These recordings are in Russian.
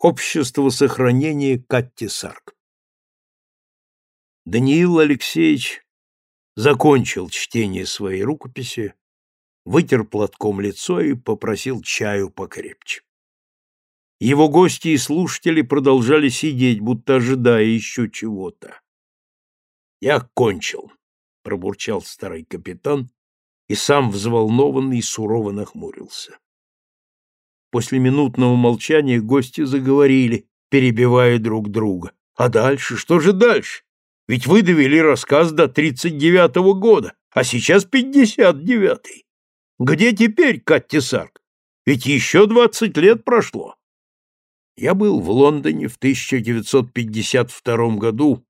Общество сохранения Катти Сарк. Даниил Алексеевич закончил чтение своей рукописи, вытер платком лицо и попросил чаю покрепче. Его гости и слушатели продолжали сидеть, будто ожидая еще чего-то. «Я кончил», — пробурчал старый капитан и сам взволнованный сурово нахмурился. После минутного молчания гости заговорили, перебивая друг друга. «А дальше? Что же дальше? Ведь вы довели рассказ до тридцать девятого года, а сейчас пятьдесят девятый. Где теперь Катти Сарк? Ведь еще двадцать лет прошло. Я был в Лондоне в 1952 году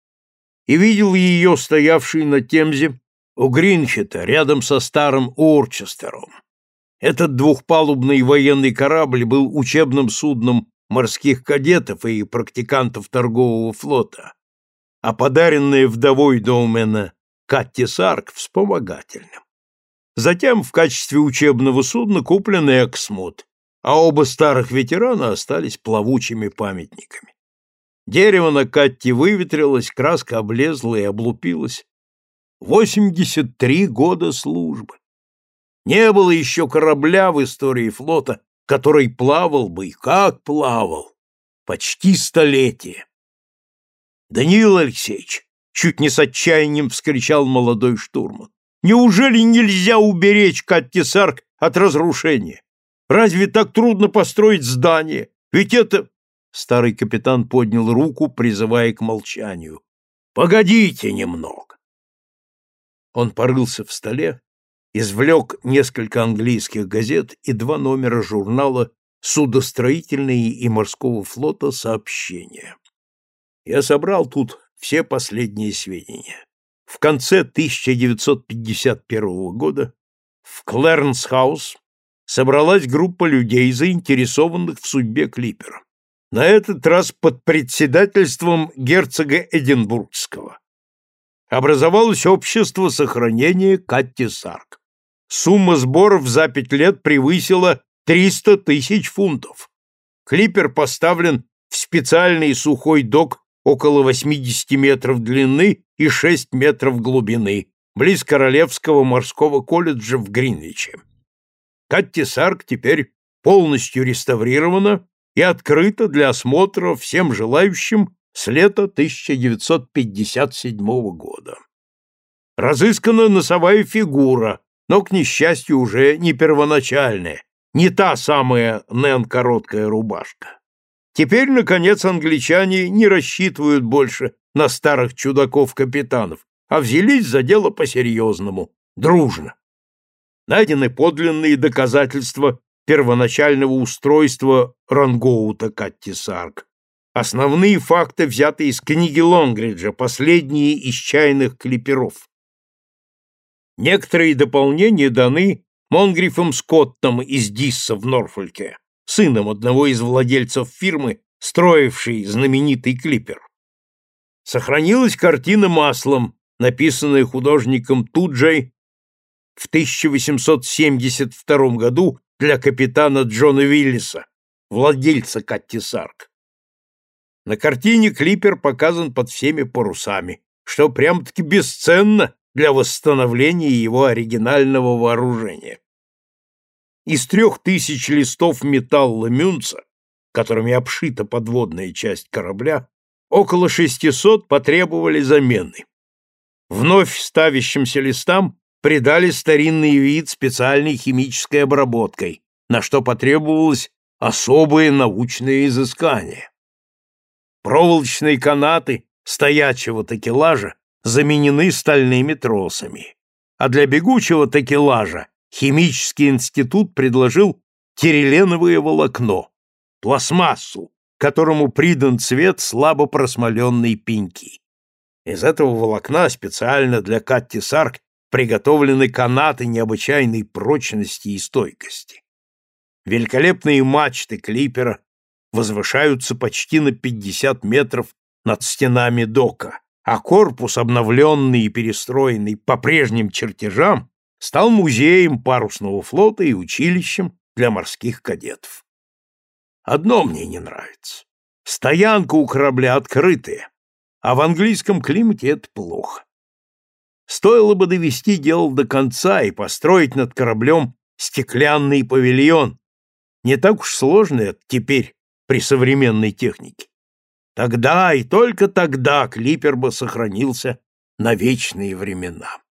и видел ее стоявшей на Темзе у Гринхета рядом со старым Орчестером. Этот двухпалубный военный корабль был учебным судном морских кадетов и практикантов торгового флота, а подаренная вдовой Доумена Катти Сарк вспомогательным. Затем в качестве учебного судна куплен Эксмут, а оба старых ветерана остались плавучими памятниками. Дерево на Катте выветрилось, краска облезла и облупилась. Восемьдесят три года службы. Не было еще корабля в истории флота, который плавал бы и как плавал. Почти столетие. Даниил Алексеевич, чуть не с отчаянием вскричал молодой штурман. Неужели нельзя уберечь Каттисарк от разрушения? Разве так трудно построить здание? Ведь это... Старый капитан поднял руку, призывая к молчанию. Погодите немного. Он порылся в столе, извлек несколько английских газет и два номера журнала «Судостроительные и морского флота сообщения». Я собрал тут все последние сведения. В конце 1951 года в Клэрнс-хаус собралась группа людей, заинтересованных в судьбе клипера. На этот раз под председательством герцога Эдинбургского. Образовалось общество сохранения Катти Сарк. Сумма сборов за пять лет превысила 300 тысяч фунтов. Клипер поставлен в специальный сухой док около 80 метров длины и 6 метров глубины, близ Королевского морского колледжа в Гринвиче. Катти Сарк теперь полностью реставрирована и открыта для осмотра всем желающим с лета 1957 года. Разыскана носовая фигура, но, к несчастью, уже не первоначальная, не та самая Нэн-короткая рубашка. Теперь, наконец, англичане не рассчитывают больше на старых чудаков-капитанов, а взялись за дело по-серьезному, дружно. Найдены подлинные доказательства первоначального устройства рангоута Катти Сарк. Основные факты взяты из книги Лонгриджа, последние из чайных клиперов. Некоторые дополнения даны Монгрифом Скоттом из Дисса в Норфольке, сыном одного из владельцев фирмы, строившей знаменитый клипер. Сохранилась картина маслом, написанная художником Туджей в 1872 году для капитана Джона Виллиса, владельца Катти Сарк. На картине клипер показан под всеми парусами, что прям-таки бесценно для восстановления его оригинального вооружения. Из трех тысяч листов металла Мюнца, которыми обшита подводная часть корабля, около 600 потребовали замены. Вновь ставящимся листам придали старинный вид специальной химической обработкой, на что потребовалось особое научное изыскание. Проволочные канаты стоячего такелажа заменены стальными тросами. А для бегучего такелажа химический институт предложил тиреленовое волокно, пластмассу, которому придан цвет слабо просмоленной пеньки. Из этого волокна специально для Катти Сарк приготовлены канаты необычайной прочности и стойкости. Великолепные мачты клипера возвышаются почти на 50 метров над стенами дока, а корпус, обновленный и перестроенный по прежним чертежам, стал музеем парусного флота и училищем для морских кадетов. Одно мне не нравится. Стоянка у корабля открытая, а в английском климате это плохо. Стоило бы довести дело до конца и построить над кораблем стеклянный павильон. Не так уж сложно это теперь при современной технике. Тогда и только тогда клипер бы сохранился на вечные времена.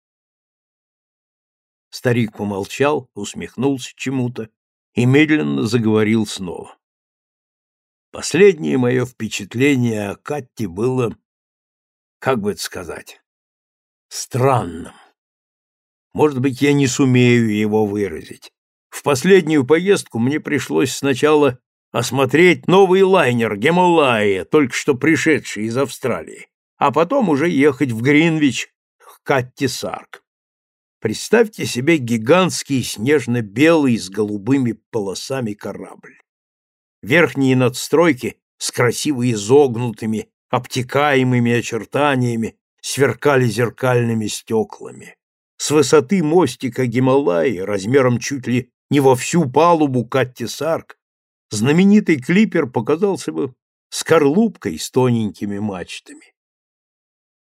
Старик помолчал, усмехнулся чему-то и медленно заговорил снова. Последнее мое впечатление о Катте было, как бы это сказать, странным. Может быть, я не сумею его выразить. В последнюю поездку мне пришлось сначала осмотреть новый лайнер Гималая, только что пришедший из Австралии, а потом уже ехать в Гринвич к Катти Сарк. Представьте себе гигантский снежно-белый с голубыми полосами корабль. Верхние надстройки с красиво изогнутыми, обтекаемыми очертаниями сверкали зеркальными стеклами. С высоты мостика Гималаи, размером чуть ли не во всю палубу Катти Сарк, знаменитый клипер показался бы скорлупкой с тоненькими мачтами.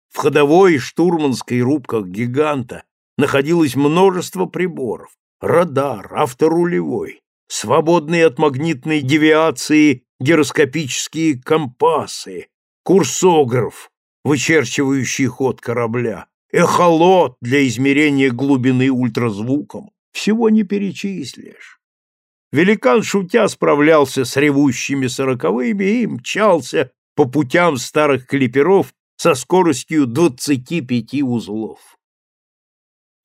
В ходовой и штурманской рубках гиганта находилось множество приборов, радар, авторулевой, свободные от магнитной девиации гироскопические компасы, курсограф, вычерчивающий ход корабля, эхолот для измерения глубины ультразвуком. Всего не перечислишь. Великан, шутя, справлялся с ревущими сороковыми и мчался по путям старых клиперов со скоростью двадцати пяти узлов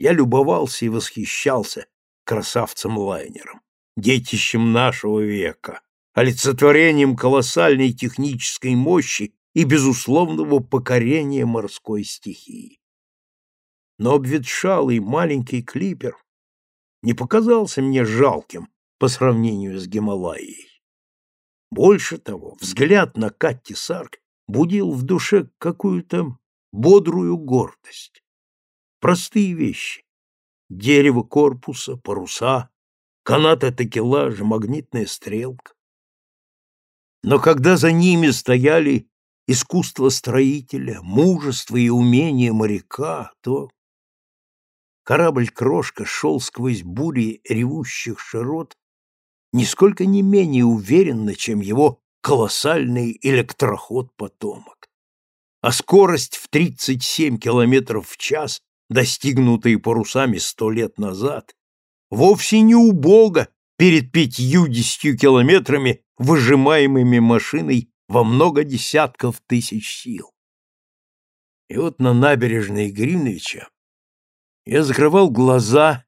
я любовался и восхищался красавцем-лайнером, детищем нашего века, олицетворением колоссальной технической мощи и безусловного покорения морской стихии. Но обветшалый маленький клипер не показался мне жалким по сравнению с Гималаей. Больше того, взгляд на Катти Сарк будил в душе какую-то бодрую гордость. Простые вещи. Дерево корпуса, паруса, канаты такелажа, магнитная стрелка. Но когда за ними стояли искусство строителя, мужество и умение моряка, то корабль-крошка шел сквозь бури ревущих широт нисколько не менее уверенно, чем его колоссальный электроход-потомок. А скорость в 37 километров в час достигнутые парусами сто лет назад, вовсе не убого перед пятьюдесятью километрами, выжимаемыми машиной во много десятков тысяч сил. И вот на набережной Гринвича я закрывал глаза,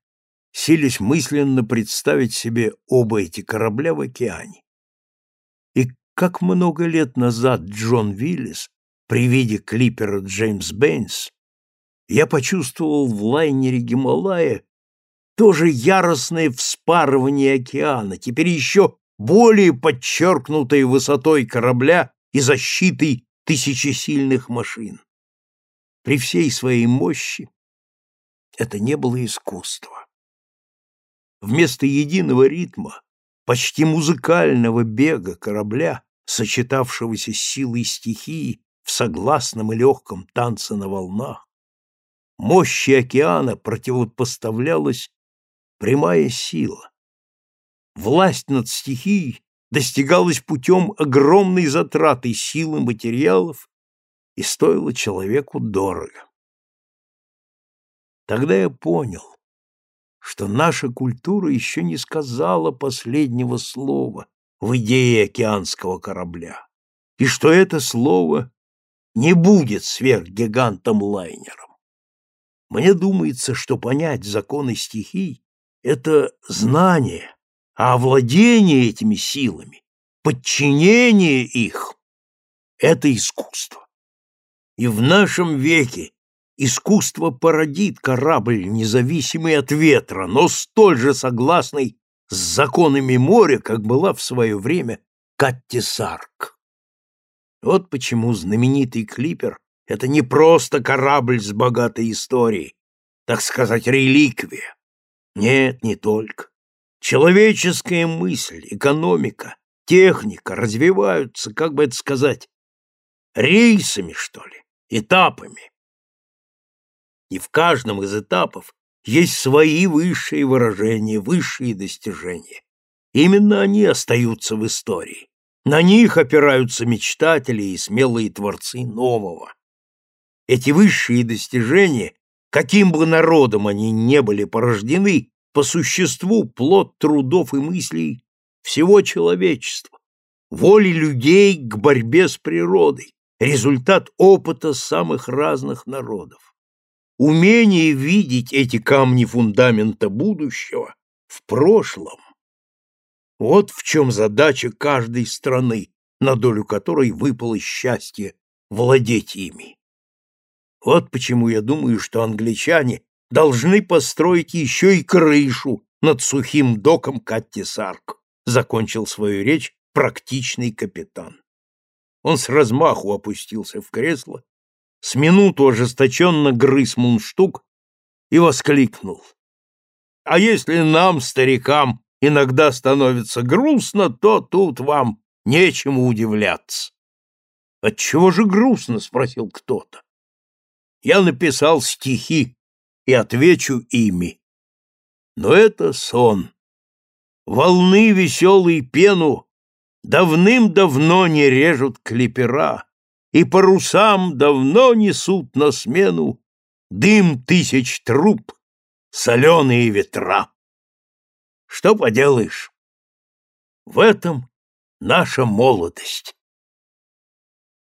силясь мысленно представить себе оба эти корабля в океане. И как много лет назад Джон Виллис при виде клипера Джеймс Бэйнс я почувствовал в лайнере Гималая тоже яростное вспарывание океана, теперь еще более подчеркнутой высотой корабля и защитой тысячесильных машин. При всей своей мощи это не было искусство. Вместо единого ритма, почти музыкального бега корабля, сочетавшегося с силой стихии в согласном и легком танце на волнах, мощи океана противопоставлялась прямая сила. Власть над стихией достигалась путем огромной затраты силы материалов и стоила человеку дорого. Тогда я понял, что наша культура еще не сказала последнего слова в идее океанского корабля, и что это слово не будет сверхгигантом-лайнером. Мне думается, что понять законы стихий — это знание, а овладение этими силами, подчинение их — это искусство. И в нашем веке искусство породит корабль, независимый от ветра, но столь же согласный с законами моря, как была в свое время Катти Сарк. Вот почему знаменитый клипер это не просто корабль с богатой историей, так сказать, реликвия. Нет, не только. Человеческая мысль, экономика, техника развиваются, как бы это сказать, рейсами, что ли, этапами. И в каждом из этапов есть свои высшие выражения, высшие достижения. Именно они остаются в истории. На них опираются мечтатели и смелые творцы нового. Эти высшие достижения, каким бы народом они не были порождены, по существу плод трудов и мыслей всего человечества, воли людей к борьбе с природой, результат опыта самых разных народов. Умение видеть эти камни фундамента будущего в прошлом вот в чем задача каждой страны, на долю которой выпало счастье владеть ими. Вот почему я думаю, что англичане должны построить еще и крышу над сухим доком Каттисарк, закончил свою речь практичный капитан. Он с размаху опустился в кресло, с минуту ожесточенно грыз мундштук и воскликнул. «А если нам, старикам, иногда становится грустно, то тут вам нечему удивляться. Отчего же грустно, спросил кто-то. Я написал стихи и отвечу ими. Но это сон. Волны веселой пену давным-давно не режут клипера, и парусам давно несут на смену дым тысяч труб, соленые ветра. Что поделаешь? В этом наша молодость.